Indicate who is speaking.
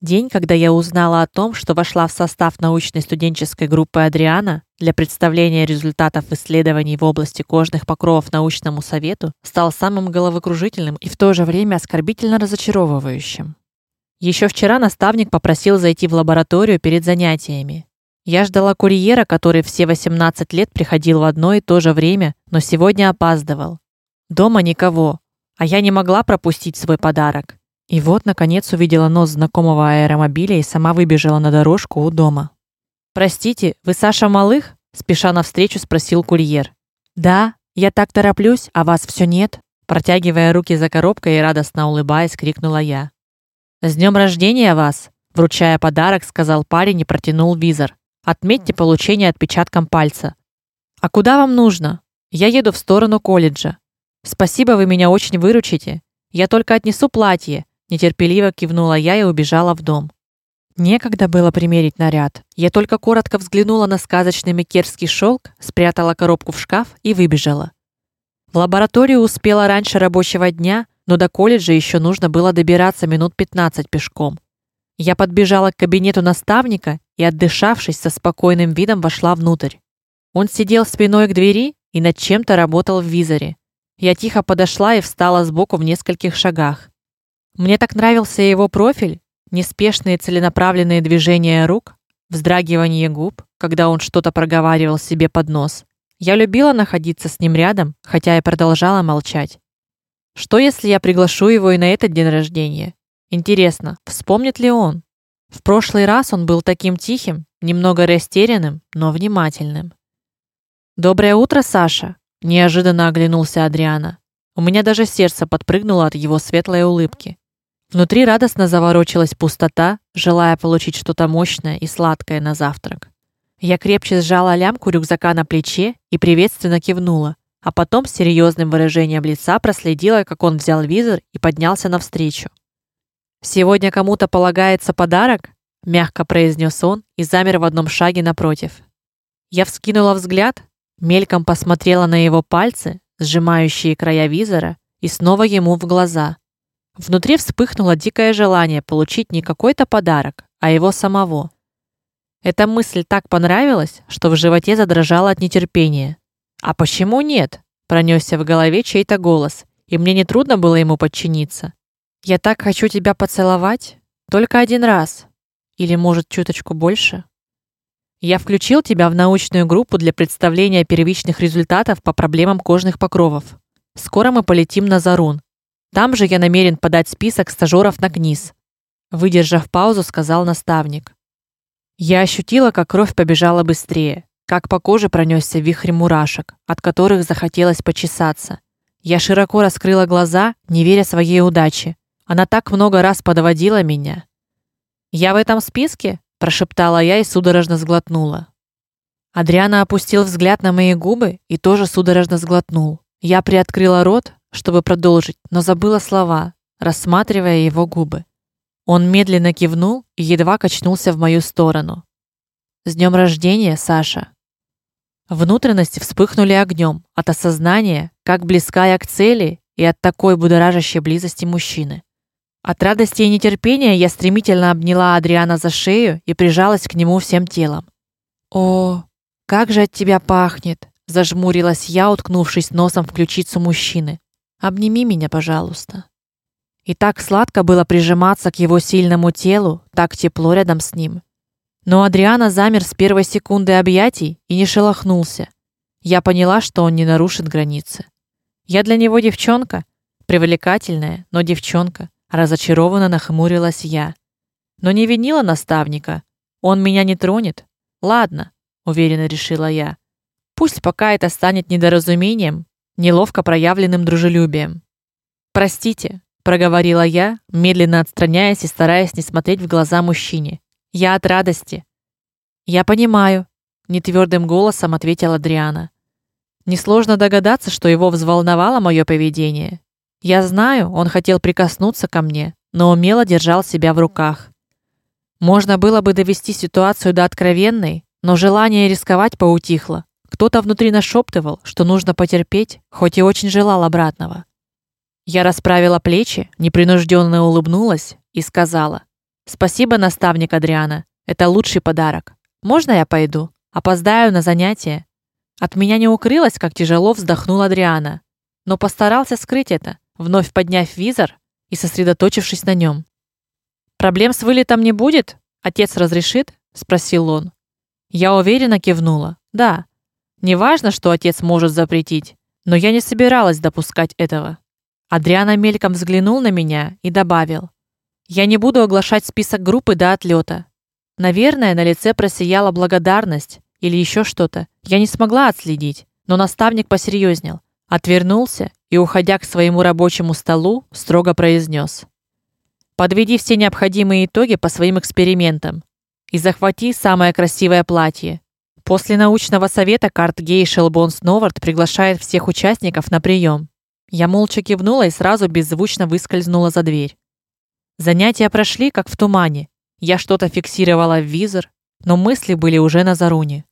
Speaker 1: День, когда я узнала о том, что вошла в состав научной студенческой группы Адриана для представления результатов исследований в области кожных покровов научному совету, стал самым головокружительным и в то же время оскорбительно разочаровывающим. Еще вчера наставник попросил зайти в лабораторию перед занятиями. Я ждала курьера, который все 18 лет приходил в одно и то же время, но сегодня опаздывал. Дома никого, а я не могла пропустить свой подарок. И вот наконец увидела нос знакомого аэромобиля и сама выбежала на дорожку у дома. Простите, вы Саша Малых? спеша навстречу спросил курьер. Да, я так тороплюсь, а вас все нет, протягивая руки за коробкой и радостно улыбаясь, крикнула я. С днем рождения вас, вручая подарок, сказал парень и протянул визор. Отметьте получение отпечатком пальца. А куда вам нужно? Я еду в сторону колледжа. Спасибо, вы меня очень выручите. Я только отнесу платье, нетерпеливо кивнула я и убежала в дом. Некогда было примерить наряд. Я только коротко взглянула на сказочный мекерский шелк, спрятала коробку в шкаф и выбежала. В лабораторию успела раньше рабочего дня, но до колледжа еще нужно было добираться минут 15 пешком. Я подбежала к кабинету наставника и, отдышавшись, со спокойным видом вошла внутрь. Он сидел спиной к двери и над чем-то работал в визоре. Я тихо подошла и встала сбоку в нескольких шагах. Мне так нравился его профиль, неспешные целенаправленные движения рук, вздрагивание губ, когда он что-то проговаривал себе под нос. Я любила находиться с ним рядом, хотя и продолжала молчать. Что если я приглашу его и на этот день рождения? Интересно, вспомнит ли он? В прошлый раз он был таким тихим, немного растерянным, но внимательным. Доброе утро, Саша, неожиданно оглянулся Адриана. У меня даже сердце подпрыгнуло от его светлой улыбки. Внутри радостно заворочилась пустота, желая получить что-то мощное и сладкое на завтрак. Я крепче сжала лямку рюкзака на плече и приветственно кивнула, а потом с серьезным выражением лица проследила, как он взял визор и поднялся навстречу. Сегодня кому-то полагается подарок, мягко произнес он и замер в одном шаге напротив. Я вскинула взгляд, мельком посмотрела на его пальцы, сжимающие края визора, и снова ему в глаза. Внутри вспыхнуло дикое желание получить не какой-то подарок, а его самого. Эта мысль так понравилась, что в животе задрожало от нетерпения. А почему нет? Пронесся в голове чей-то голос, и мне не трудно было ему подчиниться. Я так хочу тебя поцеловать, только один раз. Или, может, чуточку больше? Я включил тебя в научную группу для представления первичных результатов по проблемам кожных покровов. Скоро мы полетим на Зарун, там же я намерен подать список стажеров на КНИС. Выдержав паузу, сказал наставник. Я ощутила, как кровь побежала быстрее, как по коже пронесся вихрь мурашек, от которых захотелось почесаться. Я широко раскрыла глаза, не веря своей удаче. Она так много раз подводила меня. Я в этом списке, прошептала я и судорожно сглотнула. Адриана опустил взгляд на мои губы и тоже судорожно сглотнул. Я приоткрыла рот, чтобы продолжить, но забыла слова, рассматривая его губы. Он медленно кивнул и едва качнулся в мою сторону. С днем рождения, Саша. Внутренности вспыхнули огнем от осознания, как близка я к цели, и от такой будоражащей близости мужчины. От радости и нетерпения я стремительно обняла Адриана за шею и прижалась к нему всем телом. О, как же от тебя пахнет, зажмурилась я, уткнувшись носом в ключицу мужчины. Обними меня, пожалуйста. И так сладко было прижиматься к его сильному телу, так тепло рядом с ним. Но Адриана замер с первой секунды объятий и не шелохнулся. Я поняла, что он не нарушит границы. Я для него девчонка, привлекательная, но девчонка. Разочарованно нахмурилась я. Но не винила наставника. Он меня не тронет. Ладно, уверенно решила я. Пусть пока это станет недоразумением, неловко проявленным дружелюбием. "Простите", проговорила я, медленно отстраняясь и стараясь не смотреть в глаза мужчине. "Я от радости". "Я понимаю", нетвёрдым голосом ответила Адриана. Несложно догадаться, что его взволновало моё поведение. Я знаю, он хотел прикоснуться ко мне, но умело держал себя в руках. Можно было бы довести ситуацию до откровенной, но желание рисковать поутихло. Кто-то внутри нашептывал, что нужно потерпеть, хоть и очень желал обратного. Я расправила плечи, непринужденно улыбнулась и сказала: Спасибо, наставник Адриана. Это лучший подарок. Можно я пойду? Опоздаю на занятие. От меня не укрылось, как тяжело вздохнул Адриана, но постарался скрыть это, вновь подняв визор и сосредоточившись на нем. Проблем с вылетом не будет? Отец разрешит? спросил он. Я уверенно кивнула. Да. Неважно, что отец может запретить, но я не собиралась допускать этого. Адриана мельком взглянул на меня и добавил: "Я не буду оглашать список группы до отлета. Наверное, на лице просияла благодарность или еще что-то. Я не смогла отследить, но наставник посерьезнел, отвернулся и, уходя к своему рабочему столу, строго произнес: "Подведи все необходимые итоги по своим экспериментам и захвати самое красивое платье. После научного совета карт Гей Шелбон Сновард приглашает всех участников на прием. Я молча кивнула и сразу беззвучно выскользнула за дверь. Занятия прошли как в тумане. Я что-то фиксировала в визор, но мысли были уже на Заруне.